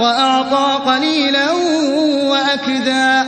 وَأَعْطَىٰ قَلِيلًا وَأَكْدَىٰ